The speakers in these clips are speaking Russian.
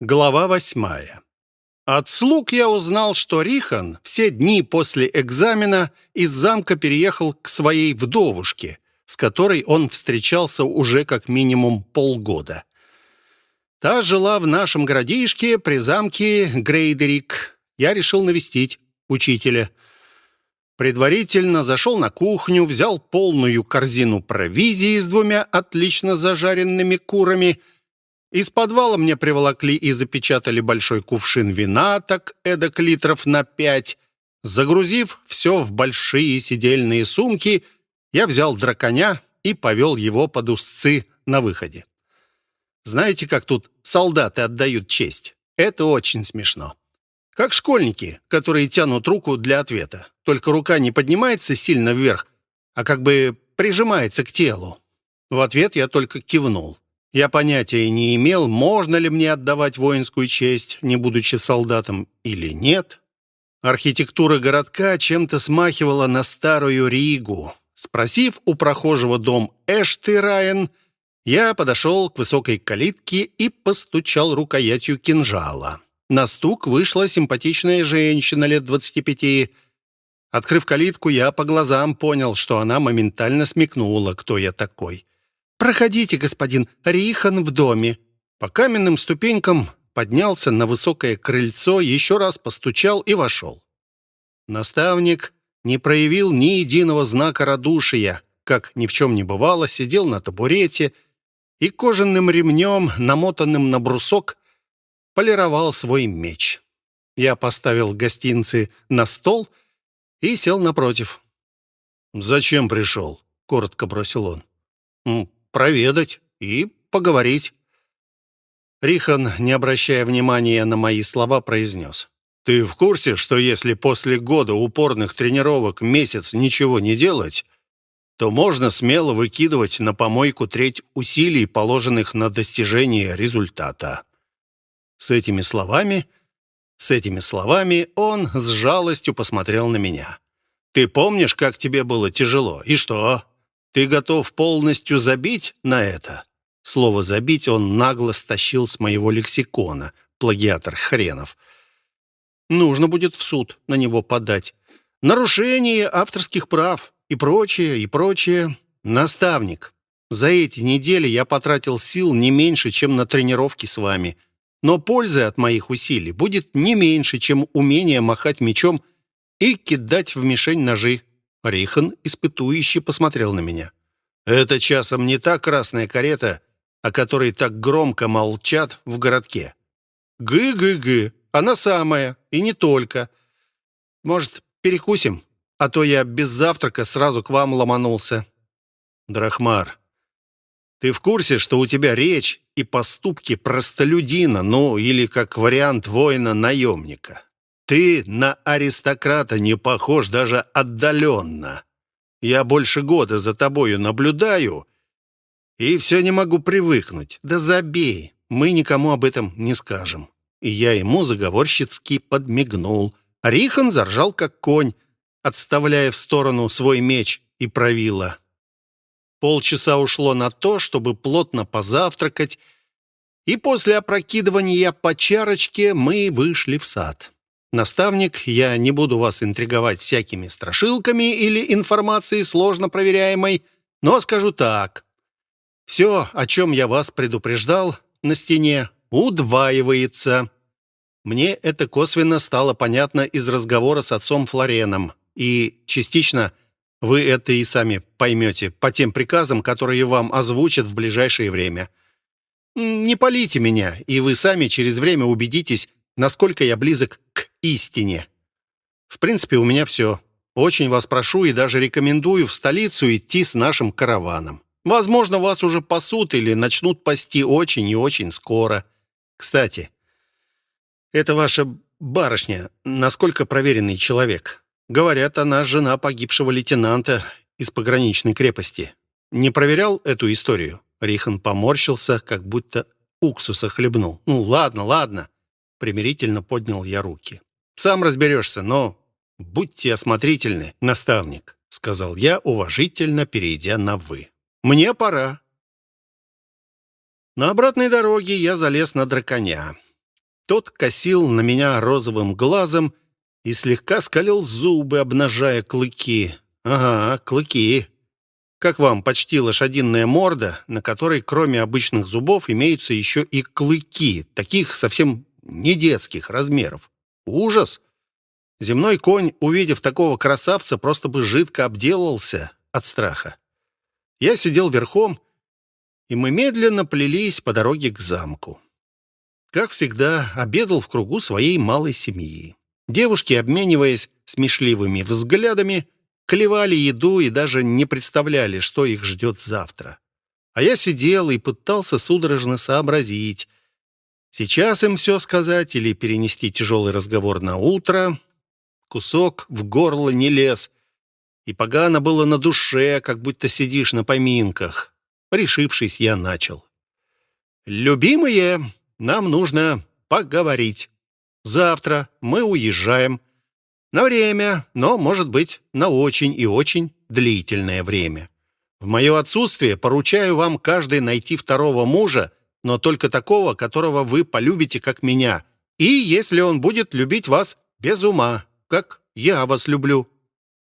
Глава восьмая. От слуг я узнал, что Рихан все дни после экзамена из замка переехал к своей вдовушке, с которой он встречался уже как минимум полгода. Та жила в нашем городишке при замке Грейдерик. Я решил навестить учителя. Предварительно зашел на кухню, взял полную корзину провизии с двумя отлично зажаренными курами – из подвала мне приволокли и запечатали большой кувшин вина, так эдак литров на пять. Загрузив все в большие сидельные сумки, я взял драконя и повел его под узцы на выходе. Знаете, как тут солдаты отдают честь? Это очень смешно. Как школьники, которые тянут руку для ответа. Только рука не поднимается сильно вверх, а как бы прижимается к телу. В ответ я только кивнул. Я понятия не имел, можно ли мне отдавать воинскую честь, не будучи солдатом, или нет. Архитектура городка чем-то смахивала на старую Ригу. Спросив у прохожего дом Эшты Райан, я подошел к высокой калитке и постучал рукоятью кинжала. На стук вышла симпатичная женщина лет 25. Открыв калитку, я по глазам понял, что она моментально смекнула, кто я такой. «Проходите, господин, Рихан в доме». По каменным ступенькам поднялся на высокое крыльцо, еще раз постучал и вошел. Наставник не проявил ни единого знака радушия, как ни в чем не бывало, сидел на табурете и кожаным ремнем, намотанным на брусок, полировал свой меч. Я поставил гостинцы на стол и сел напротив. «Зачем пришел?» — коротко бросил он проведать и поговорить». Рихан, не обращая внимания на мои слова, произнес. «Ты в курсе, что если после года упорных тренировок месяц ничего не делать, то можно смело выкидывать на помойку треть усилий, положенных на достижение результата?» С этими словами... С этими словами он с жалостью посмотрел на меня. «Ты помнишь, как тебе было тяжело? И что? Ты готов полностью забить на это?» Слово «забить» он нагло стащил с моего лексикона, плагиатор хренов. «Нужно будет в суд на него подать. Нарушение авторских прав и прочее, и прочее. Наставник, за эти недели я потратил сил не меньше, чем на тренировки с вами. Но пользы от моих усилий будет не меньше, чем умение махать мечом и кидать в мишень ножи. Рихан испытующе посмотрел на меня. «Это часом не та красная карета, о которой так громко молчат в городке. Гы-гы-гы, она самая, и не только. Может, перекусим? А то я без завтрака сразу к вам ломанулся». «Драхмар, ты в курсе, что у тебя речь и поступки простолюдина, ну, или как вариант воина-наемника?» Ты на аристократа не похож даже отдаленно. Я больше года за тобою наблюдаю и все не могу привыкнуть. Да забей, мы никому об этом не скажем». И я ему заговорщицки подмигнул. Рихан заржал, как конь, отставляя в сторону свой меч и правила. Полчаса ушло на то, чтобы плотно позавтракать, и после опрокидывания по чарочке мы вышли в сад. Наставник, я не буду вас интриговать всякими страшилками или информацией сложно проверяемой, но скажу так. Все, о чем я вас предупреждал на стене, удваивается. Мне это косвенно стало понятно из разговора с отцом Флореном, и частично вы это и сами поймете по тем приказам, которые вам озвучат в ближайшее время. Не полите меня, и вы сами через время убедитесь, насколько я близок к истине. В принципе, у меня все. Очень вас прошу и даже рекомендую в столицу идти с нашим караваном. Возможно, вас уже пасут или начнут пасти очень и очень скоро. Кстати, это ваша барышня, насколько проверенный человек. Говорят, она жена погибшего лейтенанта из пограничной крепости. Не проверял эту историю? Рихан поморщился, как будто уксуса хлебнул. Ну, ладно, ладно. Примирительно поднял я руки. «Сам разберешься, но будьте осмотрительны, наставник», сказал я, уважительно перейдя на «вы». «Мне пора». На обратной дороге я залез на драконя. Тот косил на меня розовым глазом и слегка скалил зубы, обнажая клыки. Ага, клыки. Как вам почти лошадиная морда, на которой кроме обычных зубов имеются еще и клыки, таких совсем не детских размеров. Ужас! Земной конь, увидев такого красавца, просто бы жидко обделался от страха. Я сидел верхом, и мы медленно плелись по дороге к замку. Как всегда, обедал в кругу своей малой семьи. Девушки, обмениваясь смешливыми взглядами, клевали еду и даже не представляли, что их ждет завтра. А я сидел и пытался судорожно сообразить, сейчас им все сказать или перенести тяжелый разговор на утро. Кусок в горло не лез, и погано было на душе, как будто сидишь на поминках. Решившись, я начал. «Любимые, нам нужно поговорить. Завтра мы уезжаем. На время, но, может быть, на очень и очень длительное время. В мое отсутствие поручаю вам каждый найти второго мужа, но только такого, которого вы полюбите, как меня. И если он будет любить вас без ума, как я вас люблю.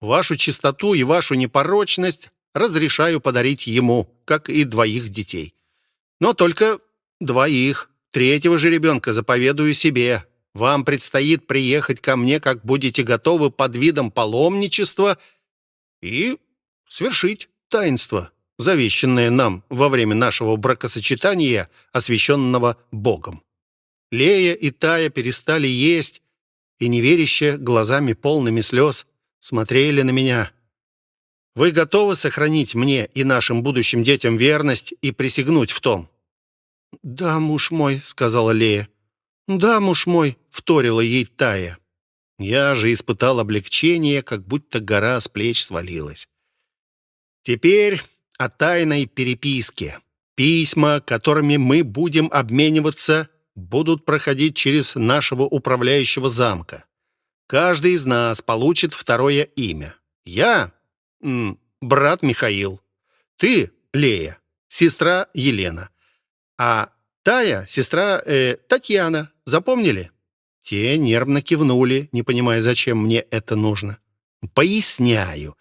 Вашу чистоту и вашу непорочность разрешаю подарить ему, как и двоих детей. Но только двоих. Третьего же ребенка заповедую себе. Вам предстоит приехать ко мне, как будете готовы под видом паломничества и свершить таинство, завещанное нам во время нашего бракосочетания, освященного Богом. Лея и Тая перестали есть и, неверяще, глазами полными слез, смотрели на меня. «Вы готовы сохранить мне и нашим будущим детям верность и присягнуть в том?» «Да, муж мой», — сказала Лея. «Да, муж мой», — вторила ей Тая. Я же испытал облегчение, как будто гора с плеч свалилась. Теперь о тайной переписке. Письма, которыми мы будем обмениваться, будут проходить через нашего управляющего замка. Каждый из нас получит второе имя. Я брат Михаил. Ты — Лея, сестра Елена. А Тая — сестра э, Татьяна. Запомнили?» Те нервно кивнули, не понимая, зачем мне это нужно. «Поясняю.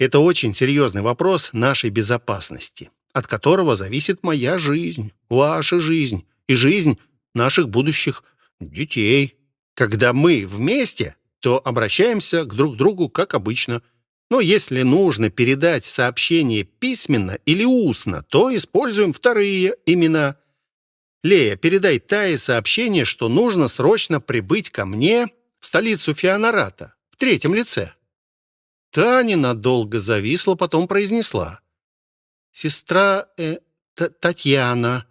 Это очень серьезный вопрос нашей безопасности, от которого зависит моя жизнь, ваша жизнь и жизнь наших будущих детей. Когда мы вместе, то обращаемся к друг другу как обычно. Но если нужно передать сообщение письменно или устно, то используем вторые имена – «Лея, передай Тае сообщение, что нужно срочно прибыть ко мне в столицу Феонората, в третьем лице». Та ненадолго зависла, потом произнесла. «Сестра э, Татьяна,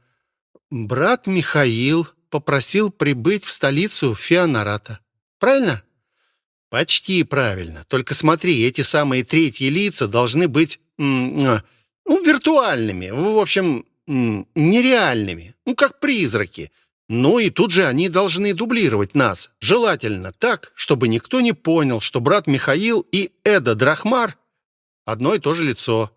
брат Михаил попросил прибыть в столицу Феонората. Правильно?» «Почти правильно. Только смотри, эти самые третьи лица должны быть ну, виртуальными. В общем, нереальными, ну, как призраки. Ну и тут же они должны дублировать нас, желательно так, чтобы никто не понял, что брат Михаил и Эда Драхмар одно и то же лицо.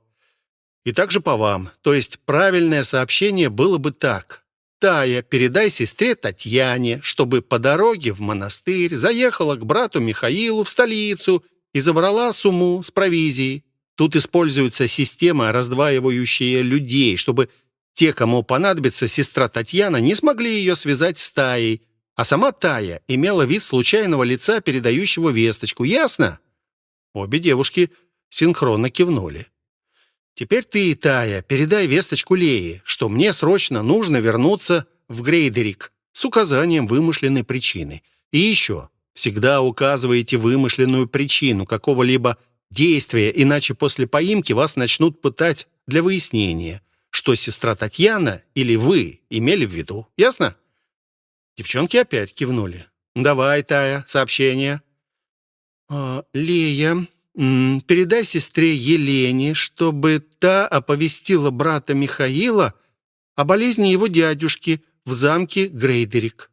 И также по вам. То есть правильное сообщение было бы так. Тая, передай сестре Татьяне, чтобы по дороге в монастырь заехала к брату Михаилу в столицу и забрала сумму с провизией. Тут используется система, раздваивающая людей, чтобы те, кому понадобится сестра Татьяна, не смогли ее связать с Таей, а сама Тая имела вид случайного лица, передающего весточку. Ясно? Обе девушки синхронно кивнули. «Теперь ты, Тая, передай весточку Лее, что мне срочно нужно вернуться в Грейдерик с указанием вымышленной причины. И еще, всегда указывайте вымышленную причину какого-либо действия, иначе после поимки вас начнут пытать для выяснения что сестра Татьяна или вы имели в виду. Ясно?» Девчонки опять кивнули. «Давай, Тая, сообщение». «А, «Лея, передай сестре Елене, чтобы та оповестила брата Михаила о болезни его дядюшки в замке Грейдерик».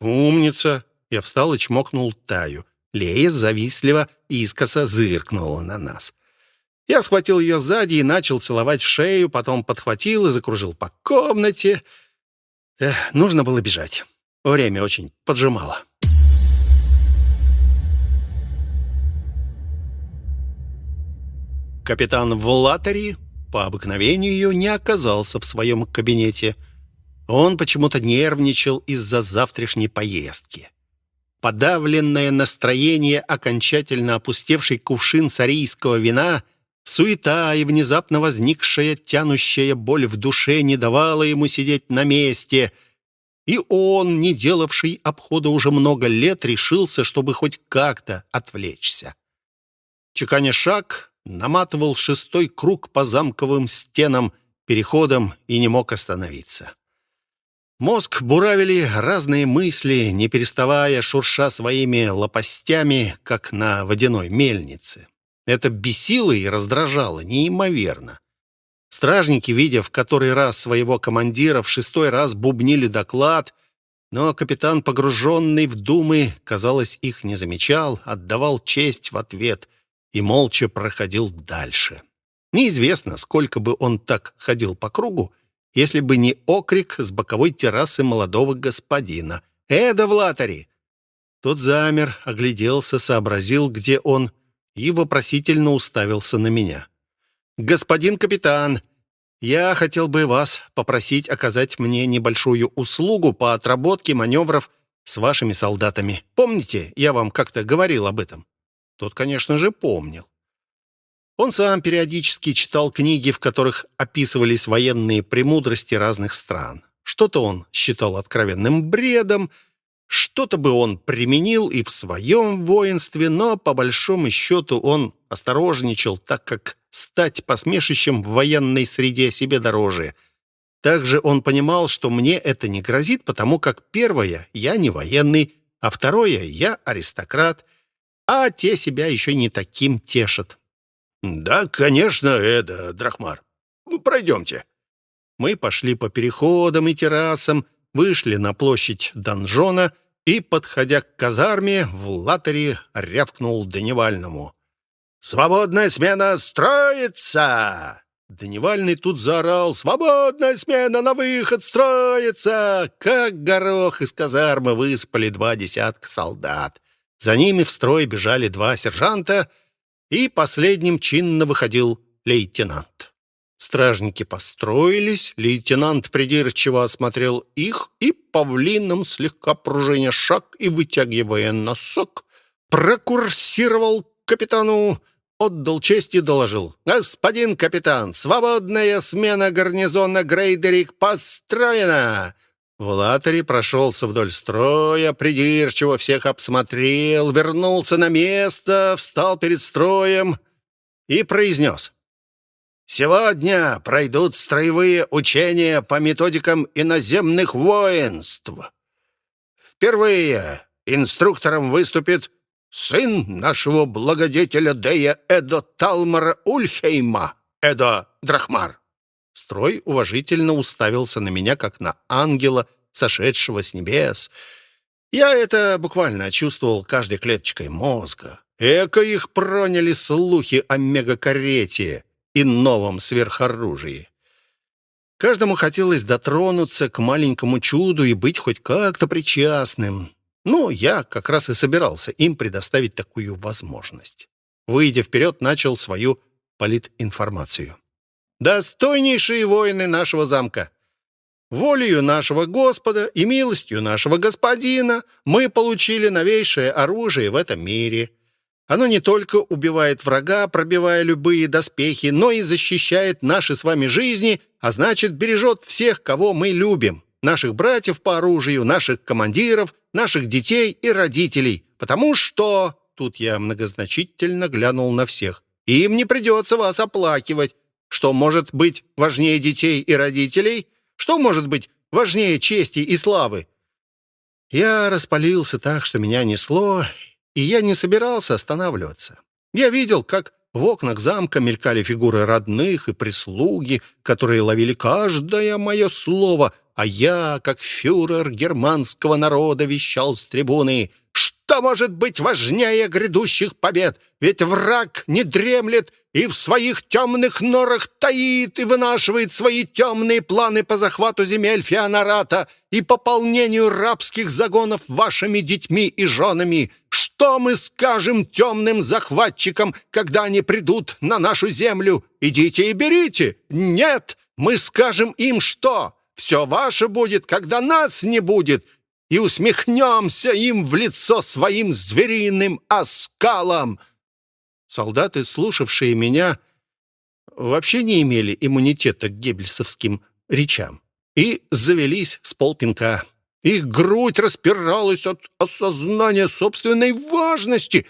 «Умница!» Я встал и чмокнул Таю. Лея завистливо искоса зыркнула на нас. Я схватил ее сзади и начал целовать в шею, потом подхватил и закружил по комнате. Эх, нужно было бежать. Время очень поджимало. Капитан Влатери по обыкновению не оказался в своем кабинете. Он почему-то нервничал из-за завтрашней поездки. Подавленное настроение, окончательно опустевший кувшин сарийского вина, суета и внезапно возникшая тянущая боль в душе не давала ему сидеть на месте. И он, не делавший обхода уже много лет, решился, чтобы хоть как-то отвлечься. Чеканя шаг, наматывал шестой круг по замковым стенам, переходам и не мог остановиться. Мозг буравили разные мысли, не переставая, шурша своими лопастями, как на водяной мельнице. Это бесило и раздражало неимоверно. Стражники, видя в который раз своего командира, в шестой раз бубнили доклад, но капитан, погруженный в думы, казалось, их не замечал, отдавал честь в ответ и молча проходил дальше. Неизвестно, сколько бы он так ходил по кругу, если бы не окрик с боковой террасы молодого господина. «Эда, Влатари!» Тот замер, огляделся, сообразил, где он, и вопросительно уставился на меня. «Господин капитан, я хотел бы вас попросить оказать мне небольшую услугу по отработке маневров с вашими солдатами. Помните, я вам как-то говорил об этом?» Тот, конечно же, помнил. Он сам периодически читал книги, в которых описывались военные премудрости разных стран. Что-то он считал откровенным бредом, что-то бы он применил и в своем воинстве, но по большому счету он осторожничал, так как стать посмешищем в военной среде себе дороже. Также он понимал, что мне это не грозит, потому как первое — я не военный, а второе — я аристократ, а те себя еще не таким тешат. «Да, конечно, это, Драхмар. Пройдемте». Мы пошли по переходам и террасам, вышли на площадь донжона и, подходя к казарме, в латере рявкнул Дневальному. «Свободная смена строится!» Дневальный тут заорал «Свободная смена на выход строится!» Как горох из казармы высыпали два десятка солдат. За ними в строй бежали два сержанта — и последним чинно выходил лейтенант. Стражники построились, лейтенант придирчиво осмотрел их и павлином, слегка пружиня шаг и вытягивая носок, прокурсировал капитану, отдал честь и доложил. «Господин капитан, свободная смена гарнизона Грейдерик построена!» Влатари прошелся вдоль строя, придирчиво всех обсмотрел, вернулся на место, встал перед строем и произнес. «Сегодня пройдут строевые учения по методикам иноземных воинств. Впервые инструктором выступит сын нашего благодетеля Дея Эдо Талмара Ульхейма, Эдо Драхмар. Строй уважительно уставился на меня, как на ангела, сошедшего с небес. Я это буквально чувствовал каждой клеточкой мозга. Эко их проняли слухи о мегакарете и новом сверхоружии. Каждому хотелось дотронуться к маленькому чуду и быть хоть как-то причастным. Ну, я как раз и собирался им предоставить такую возможность. Выйдя вперед, начал свою политинформацию. Достойнейшие воины нашего замка! Волею нашего Господа и милостью нашего Господина мы получили новейшее оружие в этом мире. Оно не только убивает врага, пробивая любые доспехи, но и защищает наши с вами жизни, а значит, бережет всех, кого мы любим. Наших братьев по оружию, наших командиров, наших детей и родителей. Потому что... Тут я многозначительно глянул на всех. Им не придется вас оплакивать. Что может быть важнее детей и родителей? Что может быть важнее чести и славы? Я распалился так, что меня несло, и я не собирался останавливаться. Я видел, как в окнах замка мелькали фигуры родных и прислуги, которые ловили каждое мое слово, а я, как фюрер германского народа, вещал с трибуны «Что может быть важнее грядущих побед? Ведь враг не дремлет и в своих темных норах таит и вынашивает свои темные планы по захвату земель Феонарата и пополнению рабских загонов вашими детьми и женами. Что мы скажем темным захватчикам, когда они придут на нашу землю? Идите и берите. Нет, мы скажем им что? Все ваше будет, когда нас не будет, и усмехнемся им в лицо своим звериным оскалом!» Солдаты, слушавшие меня, вообще не имели иммунитета к геббельсовским речам и завелись с полпинка. Их грудь распиралась от осознания собственной важности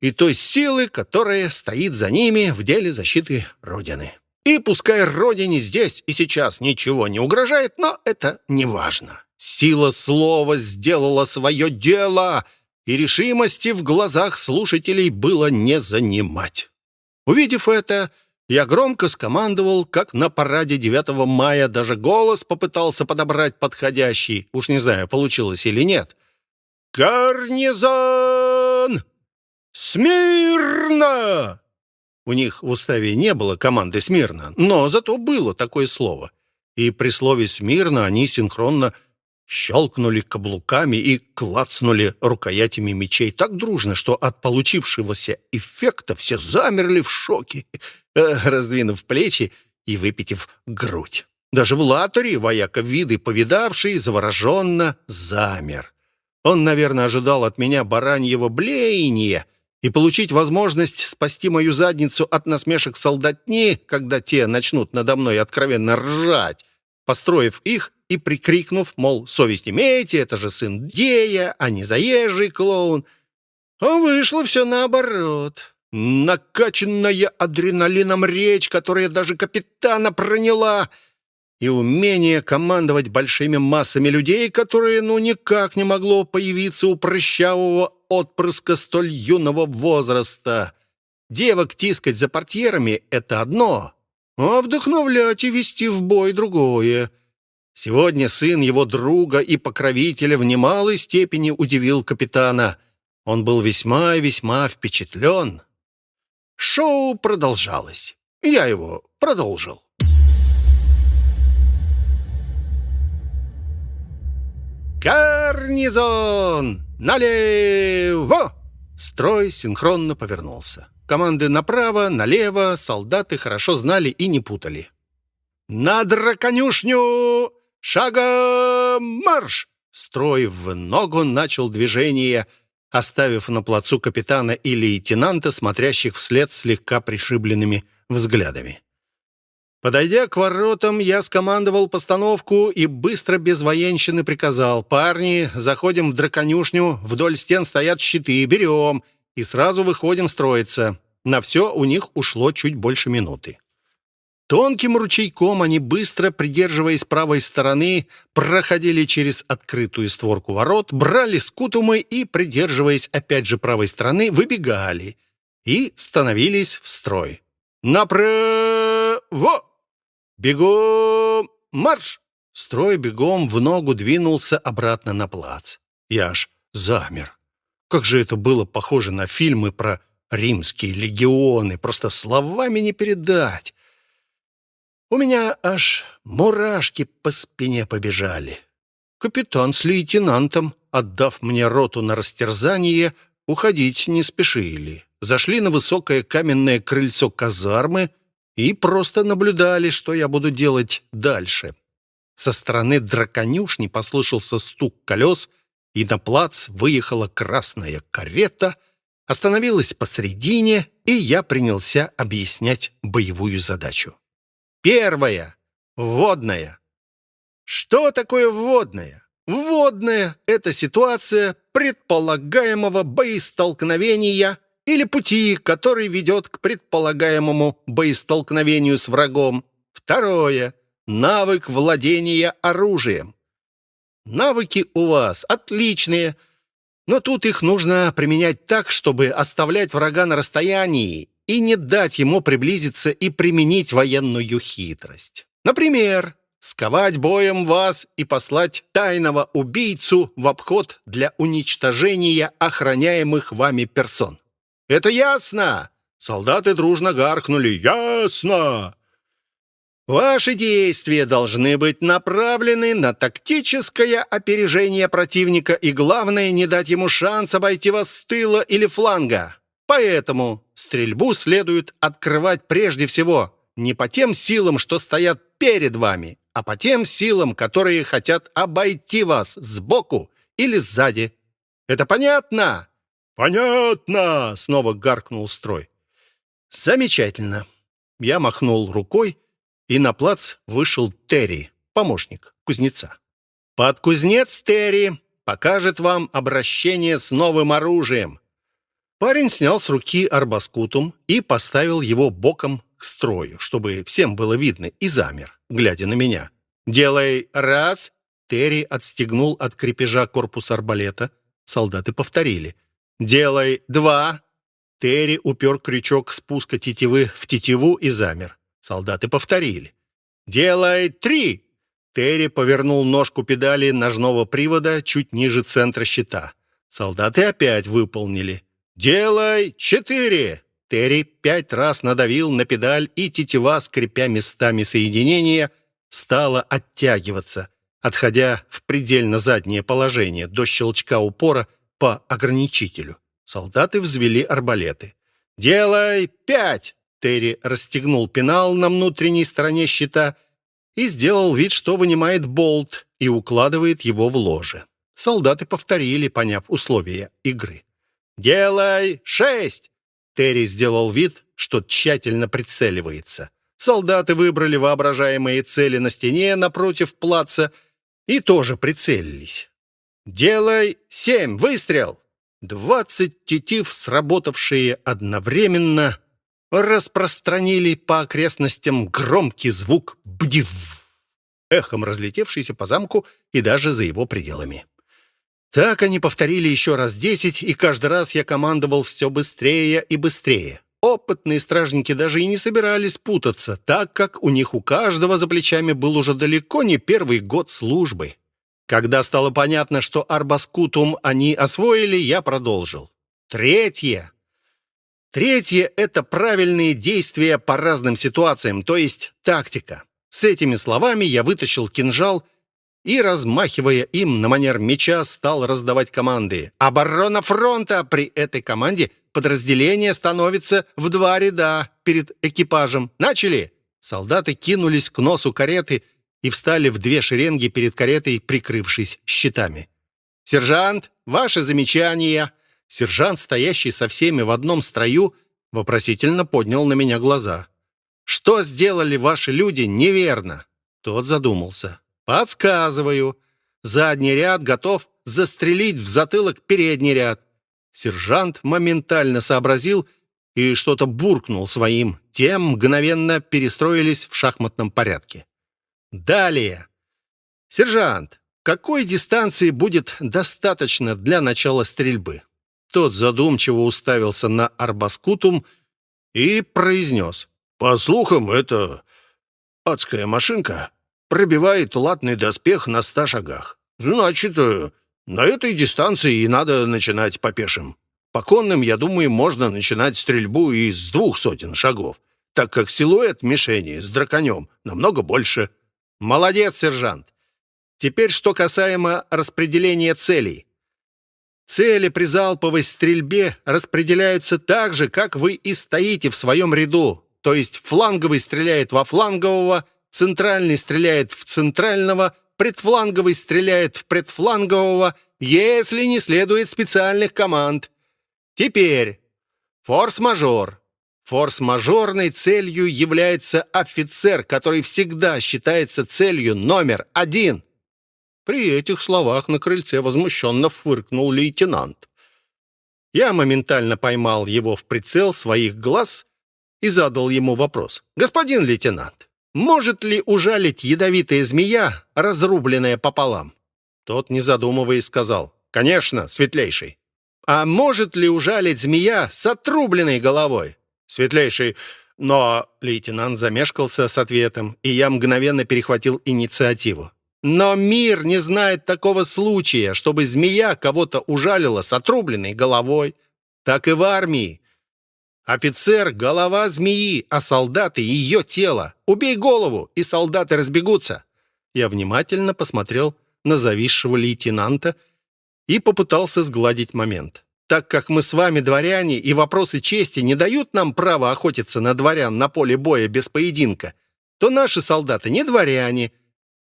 и той силы, которая стоит за ними в деле защиты Родины. И пускай Родине здесь и сейчас ничего не угрожает, но это не важно. Сила слова сделала свое дело, и решимости в глазах слушателей было не занимать. Увидев это, я громко скомандовал, как на параде 9 мая, даже голос попытался подобрать подходящий. Уж не знаю, получилось или нет. «Гарнизон! Смирно!» У них в уставе не было команды «Смирно», но зато было такое слово. И при слове «Смирно» они синхронно щелкнули каблуками и клацнули рукоятями мечей так дружно, что от получившегося эффекта все замерли в шоке, раздвинув плечи и выпитив грудь. Даже в латоре вояка виды, повидавший, завороженно замер. Он, наверное, ожидал от меня бараньего блеяния и получить возможность спасти мою задницу от насмешек солдатни, когда те начнут надо мной откровенно ржать, построив их и прикрикнув, мол, совесть имеете, это же сын Дея, а не заезжий клоун. А вышло все наоборот. Накачанная адреналином речь, которая даже капитана проняла, и умение командовать большими массами людей, которое ну никак не могло появиться у прыщавого отпрыска столь юного возраста. Девок тискать за портьерами — это одно, а вдохновлять и вести в бой другое. Сегодня сын его друга и покровителя в немалой степени удивил капитана. Он был весьма и весьма впечатлен. Шоу продолжалось. Я его продолжил. «Гарнизон! Налево!» Строй синхронно повернулся. Команды направо, налево солдаты хорошо знали и не путали. «На драконюшню! Шагом марш!» Строй в ногу начал движение, оставив на плацу капитана и лейтенанта, смотрящих вслед слегка пришибленными взглядами. Подойдя к воротам, я скомандовал постановку и быстро без военщины приказал. «Парни, заходим в драконюшню, вдоль стен стоят щиты, берем, и сразу выходим строиться». На все у них ушло чуть больше минуты. Тонким ручейком они быстро, придерживаясь правой стороны, проходили через открытую створку ворот, брали скутумы и, придерживаясь опять же правой стороны, выбегали и становились в строй. «Направо!» «Бегом! Марш!» Строй бегом в ногу двинулся обратно на плац. Я аж замер. Как же это было похоже на фильмы про римские легионы, просто словами не передать. У меня аж мурашки по спине побежали. Капитан с лейтенантом, отдав мне роту на растерзание, уходить не спешили. Зашли на высокое каменное крыльцо казармы — и просто наблюдали, что я буду делать дальше. Со стороны драконюшни послышался стук колес, и на плац выехала красная карета, остановилась посредине, и я принялся объяснять боевую задачу. Первая — вводная. Что такое вводная? Вводная — это ситуация предполагаемого боестолкновения или пути, который ведет к предполагаемому боестолкновению с врагом. Второе. Навык владения оружием. Навыки у вас отличные, но тут их нужно применять так, чтобы оставлять врага на расстоянии и не дать ему приблизиться и применить военную хитрость. Например, сковать боем вас и послать тайного убийцу в обход для уничтожения охраняемых вами персон. Это ясно? Солдаты дружно гаркнули «Ясно!». Ваши действия должны быть направлены на тактическое опережение противника и, главное, не дать ему шанс обойти вас с тыла или фланга. Поэтому стрельбу следует открывать прежде всего не по тем силам, что стоят перед вами, а по тем силам, которые хотят обойти вас сбоку или сзади. Это понятно? Понятно, снова гаркнул строй. Замечательно. Я махнул рукой, и на плац вышел Терри, помощник кузнеца. «Подкузнец Терри покажет вам обращение с новым оружием». Парень снял с руки арбаскутум и поставил его боком к строю, чтобы всем было видно, и замер, глядя на меня. «Делай раз!» Терри отстегнул от крепежа корпус арбалета. Солдаты повторили. «Делай два!» Терри упер крючок спуска тетивы в тетиву и замер. Солдаты повторили. «Делай три!» Терри повернул ножку педали ножного привода чуть ниже центра щита. Солдаты опять выполнили. «Делай четыре!» Терри пять раз надавил на педаль, и тетива, скрипя местами соединения, стала оттягиваться, отходя в предельно заднее положение до щелчка упора по ограничителю. Солдаты взвели арбалеты. «Делай пять!» Терри расстегнул пенал на внутренней стороне щита и сделал вид, что вынимает болт и укладывает его в ложе. Солдаты повторили, поняв условия игры. «Делай шесть!» Терри сделал вид, что тщательно прицеливается. Солдаты выбрали воображаемые цели на стене напротив плаца и тоже прицелились. «Делай семь! Выстрел!» Двадцать тетив, сработавшие одновременно, распространили по окрестностям громкий звук «бдив», эхом разлетевшийся по замку и даже за его пределами. Так они повторили еще раз десять, и каждый раз я командовал все быстрее и быстрее. Опытные стражники даже и не собирались путаться, так как у них у каждого за плечами был уже далеко не первый год службы. Когда стало понятно, что Арбаскутум они освоили, я продолжил. Третье. Третье — это правильные действия по разным ситуациям, то есть тактика. С этими словами я вытащил кинжал и, размахивая им на манер меча, стал раздавать команды. «Оборона фронта!» При этой команде подразделение становится в два ряда перед экипажем. «Начали!» Солдаты кинулись к носу кареты и встали в две шеренги перед каретой, прикрывшись щитами. «Сержант, ваши замечания!» Сержант, стоящий со всеми в одном строю, вопросительно поднял на меня глаза. «Что сделали ваши люди неверно?» Тот задумался. «Подсказываю. Задний ряд готов застрелить в затылок передний ряд». Сержант моментально сообразил и что-то буркнул своим. Тем мгновенно перестроились в шахматном порядке. Далее. «Сержант, какой дистанции будет достаточно для начала стрельбы?» Тот задумчиво уставился на арбаскутум и произнес. «По слухам, это адская машинка пробивает латный доспех на ста шагах. Значит, э, на этой дистанции и надо начинать по пешим. По конным, я думаю, можно начинать стрельбу из двух сотен шагов, так как силуэт мишени с драконем намного больше. Молодец, сержант. Теперь, что касаемо распределения целей. Цели при залповой стрельбе распределяются так же, как вы и стоите в своем ряду. То есть фланговый стреляет во флангового, центральный стреляет в центрального, предфланговый стреляет в предфлангового, если не следует специальных команд. Теперь форс-мажор. Форс-мажорной целью является офицер, который всегда считается целью номер один. При этих словах на крыльце возмущенно фыркнул лейтенант. Я моментально поймал его в прицел своих глаз и задал ему вопрос. «Господин лейтенант, может ли ужалить ядовитая змея, разрубленная пополам?» Тот, не задумываясь, сказал. «Конечно, светлейший». «А может ли ужалить змея с отрубленной головой?» «Светлейший, Но лейтенант замешкался с ответом, и я мгновенно перехватил инициативу. Но мир не знает такого случая, чтобы змея кого-то ужалила с отрубленной головой. Так и в армии. Офицер — голова змеи, а солдаты — ее тело. Убей голову, и солдаты разбегутся. Я внимательно посмотрел на зависшего лейтенанта и попытался сгладить момент. Так как мы с вами дворяне, и вопросы чести не дают нам права охотиться на дворян на поле боя без поединка, то наши солдаты не дворяне,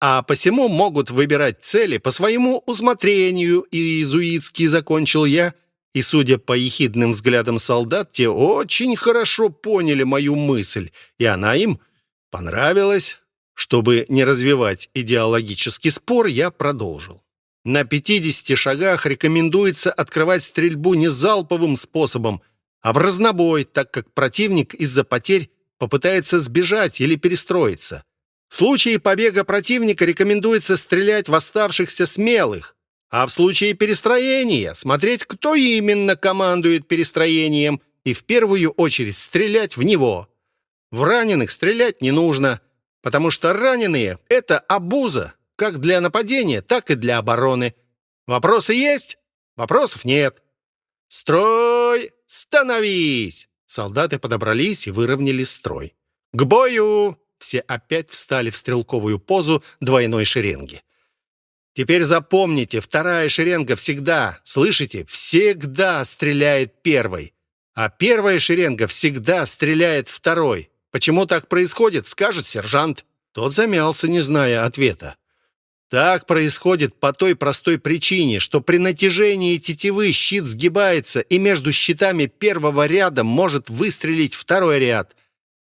а посему могут выбирать цели по своему усмотрению, и иезуитский закончил я — и, судя по ехидным взглядам солдат, те очень хорошо поняли мою мысль, и она им понравилась. Чтобы не развивать идеологический спор, я продолжил. На 50 шагах рекомендуется открывать стрельбу не залповым способом, а в разнобой, так как противник из-за потерь попытается сбежать или перестроиться. В случае побега противника рекомендуется стрелять в оставшихся смелых, а в случае перестроения смотреть, кто именно командует перестроением, и в первую очередь стрелять в него. В раненых стрелять не нужно, потому что раненые — это обуза, как для нападения, так и для обороны. Вопросы есть? Вопросов нет. «Строй! Становись!» Солдаты подобрались и выровняли строй. «К бою!» Все опять встали в стрелковую позу двойной шеренги. Теперь запомните, вторая шеренга всегда, слышите, всегда стреляет первой, а первая шеренга всегда стреляет второй. Почему так происходит, скажет сержант. Тот замялся, не зная ответа. Так происходит по той простой причине, что при натяжении тетивы щит сгибается, и между щитами первого ряда может выстрелить второй ряд.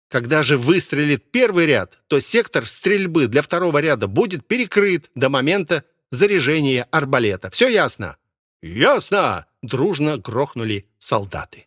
Когда же выстрелит первый ряд, то сектор стрельбы для второго ряда будет перекрыт до момента заряжение арбалета. Все ясно?» «Ясно!» — дружно грохнули солдаты.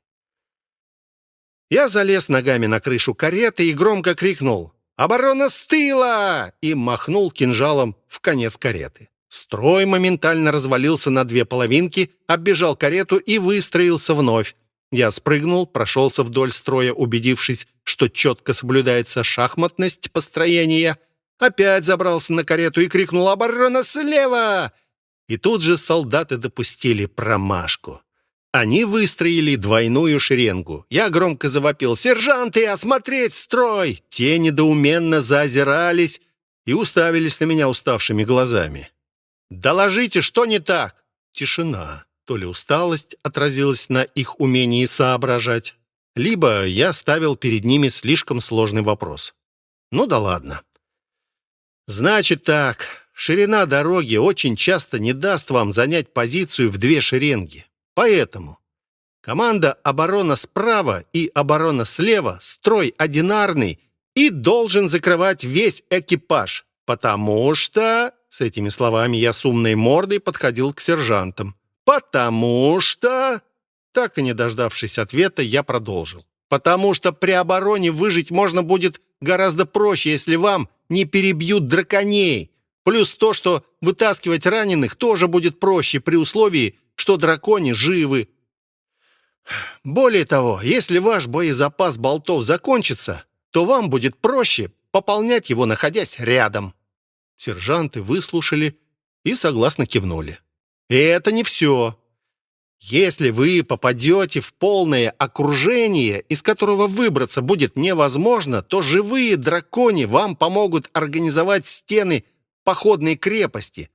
Я залез ногами на крышу кареты и громко крикнул «Оборона с тыла!» и махнул кинжалом в конец кареты. Строй моментально развалился на две половинки, оббежал карету и выстроился вновь. Я спрыгнул, прошелся вдоль строя, убедившись, что четко соблюдается шахматность построения — Опять забрался на карету и крикнул «Оборона слева!» И тут же солдаты допустили промашку. Они выстроили двойную шеренгу. Я громко завопил «Сержанты, осмотреть строй!» Те недоуменно заозирались и уставились на меня уставшими глазами. «Доложите, что не так?» Тишина. То ли усталость отразилась на их умении соображать, либо я ставил перед ними слишком сложный вопрос. Ну да ладно. Значит так, ширина дороги очень часто не даст вам занять позицию в две шеренги. Поэтому команда оборона справа и оборона слева, строй одинарный и должен закрывать весь экипаж, потому что... С этими словами я с умной мордой подходил к сержантам. «Потому что...» Так и не дождавшись ответа, я продолжил. «Потому что при обороне выжить можно будет гораздо проще, если вам не перебьют драконей. Плюс то, что вытаскивать раненых тоже будет проще при условии, что дракони живы. Более того, если ваш боезапас болтов закончится, то вам будет проще пополнять его, находясь рядом. Сержанты выслушали и согласно кивнули. И это не все. Если вы попадете в полное окружение, из которого выбраться будет невозможно, то живые дракони вам помогут организовать стены походной крепости,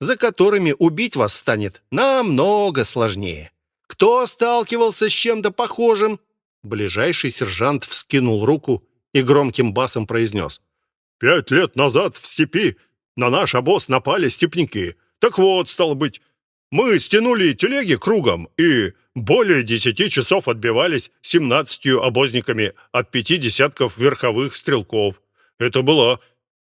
за которыми убить вас станет намного сложнее. Кто сталкивался с чем-то похожим? Ближайший сержант вскинул руку и громким басом произнес. «Пять лет назад в степи на наш обоз напали степняки. Так вот, стало быть, мы стянули телеги кругом и более десяти часов отбивались семнадцатью обозниками от пяти десятков верховых стрелков. Это была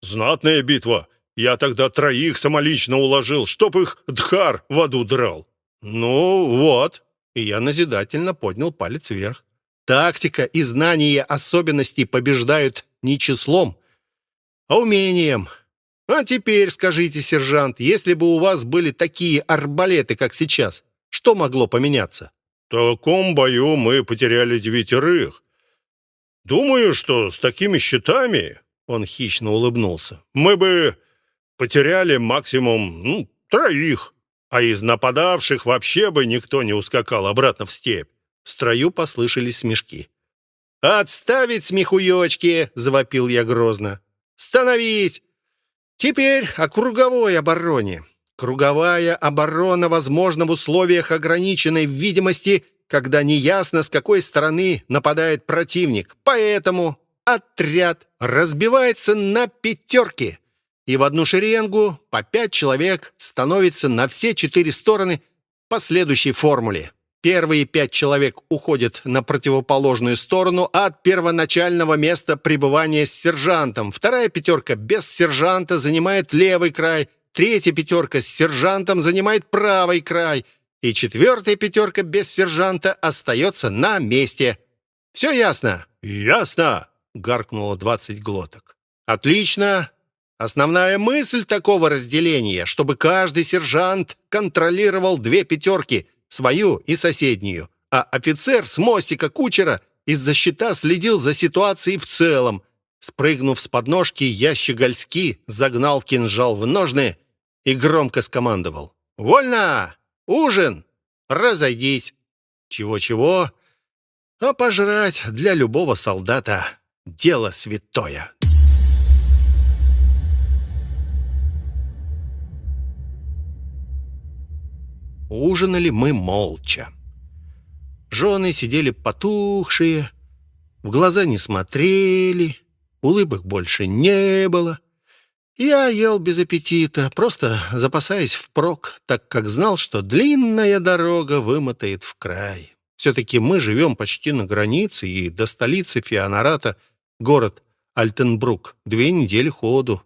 знатная битва. Я тогда троих самолично уложил, чтоб их Дхар в аду драл. Ну вот, и я назидательно поднял палец вверх. Тактика и знание особенностей побеждают не числом, а умением. А теперь скажите, сержант, если бы у вас были такие арбалеты, как сейчас, что могло поменяться? В таком бою мы потеряли девятерых. Думаю, что с такими счетами, он хищно улыбнулся, мы бы потеряли максимум, ну, троих, а из нападавших вообще бы никто не ускакал обратно в степь. В строю послышались смешки. «Отставить смехуёчки!» — завопил я грозно. «Становись! Теперь о круговой обороне. Круговая оборона возможна в условиях ограниченной видимости, когда неясно, с какой стороны нападает противник. Поэтому отряд разбивается на пятерки, и в одну шеренгу по пять человек становится на все четыре стороны по следующей формуле. Первые пять человек уходят на противоположную сторону от первоначального места пребывания с сержантом. Вторая пятерка без сержанта занимает левый край. Третья пятерка с сержантом занимает правый край. И четвертая пятерка без сержанта остается на месте. Все ясно? Ясно, гаркнуло двадцать глоток. Отлично. Основная мысль такого разделения, чтобы каждый сержант контролировал две пятерки – свою и соседнюю, а офицер с мостика кучера из-за щита следил за ситуацией в целом. Спрыгнув с подножки, я щегольски загнал кинжал в ножны и громко скомандовал. «Вольно! Ужин! Разойдись!» Чего-чего, а пожрать для любого солдата — дело святое. Ужинали мы молча. Жены сидели потухшие, в глаза не смотрели, улыбок больше не было. Я ел без аппетита, просто запасаясь впрок, так как знал, что длинная дорога вымотает в край. Все-таки мы живем почти на границе, и до столицы Фианарата, город Альтенбрук, две недели ходу.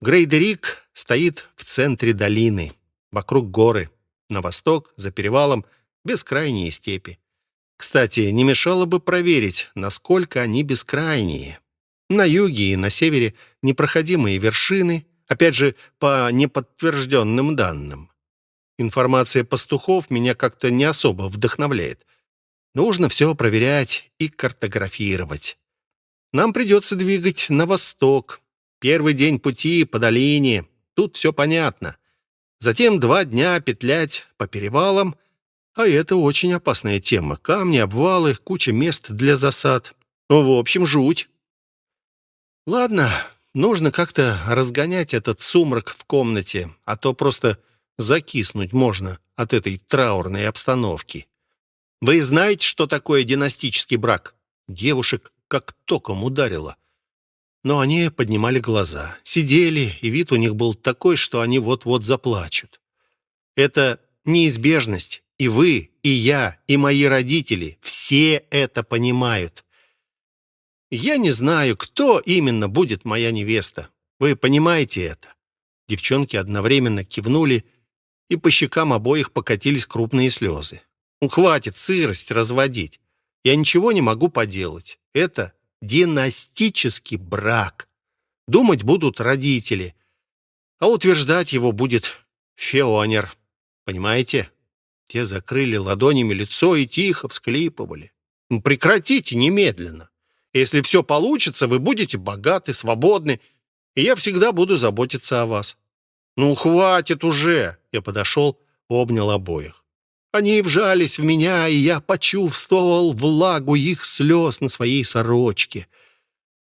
Грейдерик стоит в центре долины, вокруг горы. На восток, за перевалом, бескрайние степи. Кстати, не мешало бы проверить, насколько они бескрайние. На юге и на севере непроходимые вершины, опять же, по неподтвержденным данным. Информация пастухов меня как-то не особо вдохновляет. Нужно все проверять и картографировать. Нам придется двигать на восток. Первый день пути по долине. Тут все понятно. Затем два дня петлять по перевалам, а это очень опасная тема. Камни, обвалы, куча мест для засад. Ну, в общем, жуть. Ладно, нужно как-то разгонять этот сумрак в комнате, а то просто закиснуть можно от этой траурной обстановки. Вы знаете, что такое династический брак? Девушек как током ударило. Но они поднимали глаза, сидели, и вид у них был такой, что они вот-вот заплачут. Это неизбежность, и вы, и я, и мои родители все это понимают. Я не знаю, кто именно будет моя невеста. Вы понимаете это?» Девчонки одновременно кивнули, и по щекам обоих покатились крупные слезы. «Ну, хватит сырость разводить. Я ничего не могу поделать. Это династический брак. Думать будут родители, а утверждать его будет Феонер. Понимаете? Те закрыли ладонями лицо и тихо всклипывали. Прекратите немедленно. Если все получится, вы будете богаты, свободны, и я всегда буду заботиться о вас. Ну, хватит уже. Я подошел, обнял обоих. Они вжались в меня, и я почувствовал влагу их слез на своей сорочке.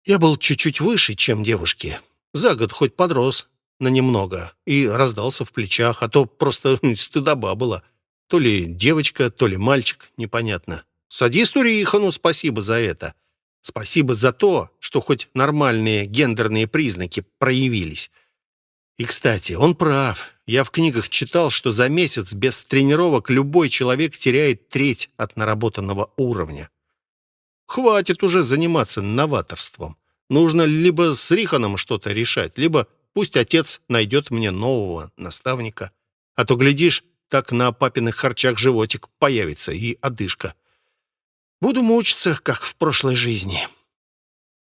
Я был чуть-чуть выше, чем девушки. За год хоть подрос на немного и раздался в плечах, а то просто стыдоба была. То ли девочка, то ли мальчик, непонятно. Садисту Рихану спасибо за это. Спасибо за то, что хоть нормальные гендерные признаки проявились. И, кстати, он прав. Я в книгах читал, что за месяц без тренировок любой человек теряет треть от наработанного уровня. Хватит уже заниматься новаторством. Нужно либо с Риханом что-то решать, либо пусть отец найдет мне нового наставника. А то, глядишь, так на папиных харчах животик появится и одышка. Буду мучиться, как в прошлой жизни.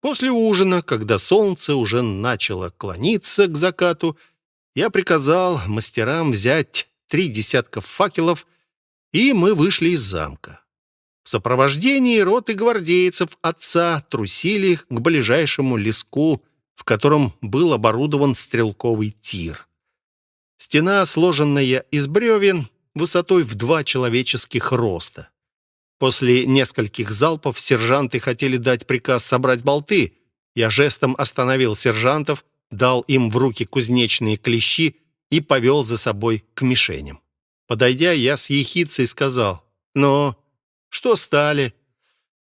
После ужина, когда солнце уже начало клониться к закату, я приказал мастерам взять три десятка факелов, и мы вышли из замка. В сопровождении роты гвардейцев отца трусили к ближайшему леску, в котором был оборудован стрелковый тир. Стена, сложенная из бревен, высотой в два человеческих роста. После нескольких залпов сержанты хотели дать приказ собрать болты. Я жестом остановил сержантов, дал им в руки кузнечные клещи и повел за собой к мишеням. Подойдя, я с ехицей сказал, «Ну, что стали?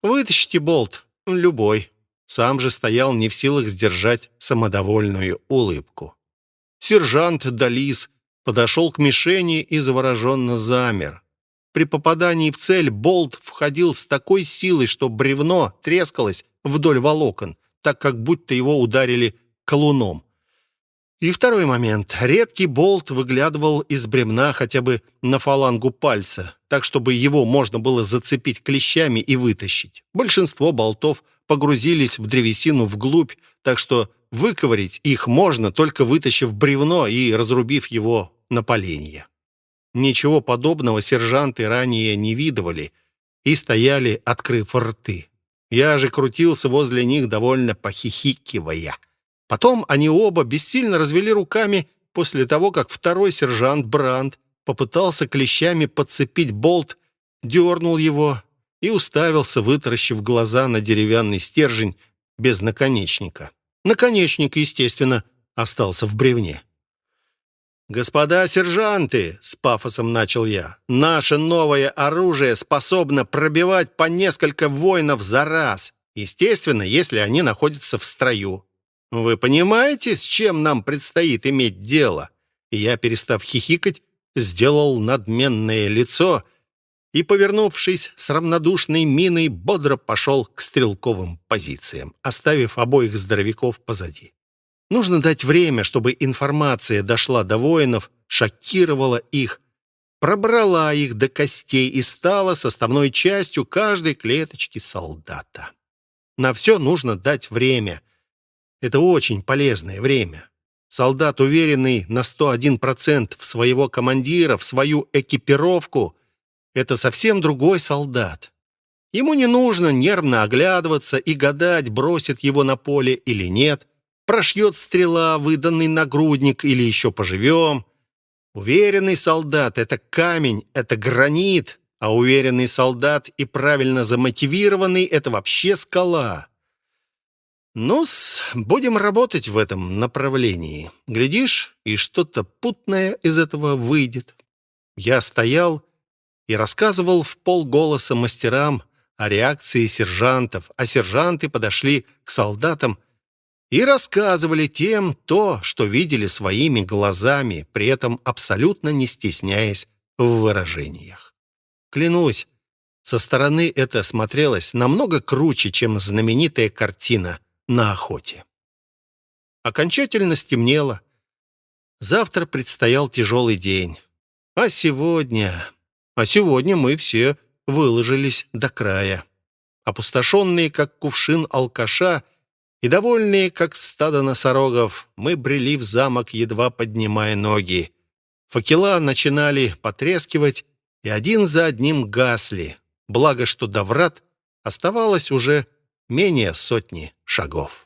Вытащите болт, любой». Сам же стоял не в силах сдержать самодовольную улыбку. Сержант Далис подошел к мишени и завороженно замер. При попадании в цель болт входил с такой силой, что бревно трескалось вдоль волокон, так как будто его ударили колуном. И второй момент. Редкий болт выглядывал из бремна хотя бы на фалангу пальца, так чтобы его можно было зацепить клещами и вытащить. Большинство болтов погрузились в древесину вглубь, так что выковырить их можно, только вытащив бревно и разрубив его на поленья. Ничего подобного сержанты ранее не видывали и стояли, открыв рты. Я же крутился возле них, довольно похихикивая. Потом они оба бессильно развели руками после того, как второй сержант Бранд попытался клещами подцепить болт, дернул его и уставился, вытаращив глаза на деревянный стержень без наконечника. Наконечник, естественно, остался в бревне. «Господа сержанты!» — с пафосом начал я. «Наше новое оружие способно пробивать по несколько воинов за раз. Естественно, если они находятся в строю. Вы понимаете, с чем нам предстоит иметь дело?» И я, перестав хихикать, сделал надменное лицо и, повернувшись с равнодушной миной, бодро пошел к стрелковым позициям, оставив обоих здоровяков позади. Нужно дать время, чтобы информация дошла до воинов, шокировала их, пробрала их до костей и стала составной частью каждой клеточки солдата. На все нужно дать время — это очень полезное время. Солдат, уверенный на 101% в своего командира, в свою экипировку, это совсем другой солдат. Ему не нужно нервно оглядываться и гадать, бросит его на поле или нет, прошьет стрела, выданный нагрудник или еще поживем. Уверенный солдат — это камень, это гранит, а уверенный солдат и правильно замотивированный — это вообще скала ну будем работать в этом направлении. Глядишь, и что-то путное из этого выйдет. Я стоял и рассказывал в полголоса мастерам о реакции сержантов, а сержанты подошли к солдатам и рассказывали тем то, что видели своими глазами, при этом абсолютно не стесняясь в выражениях. Клянусь, со стороны это смотрелось намного круче, чем знаменитая картина на охоте. Окончательно стемнело. Завтра предстоял тяжелый день. А сегодня... А сегодня мы все выложились до края. Опустошенные, как кувшин алкаша, и довольные, как стадо носорогов, мы брели в замок, едва поднимая ноги. Факела начинали потрескивать, и один за одним гасли. Благо, что до врат оставалось уже менее сотни шагов.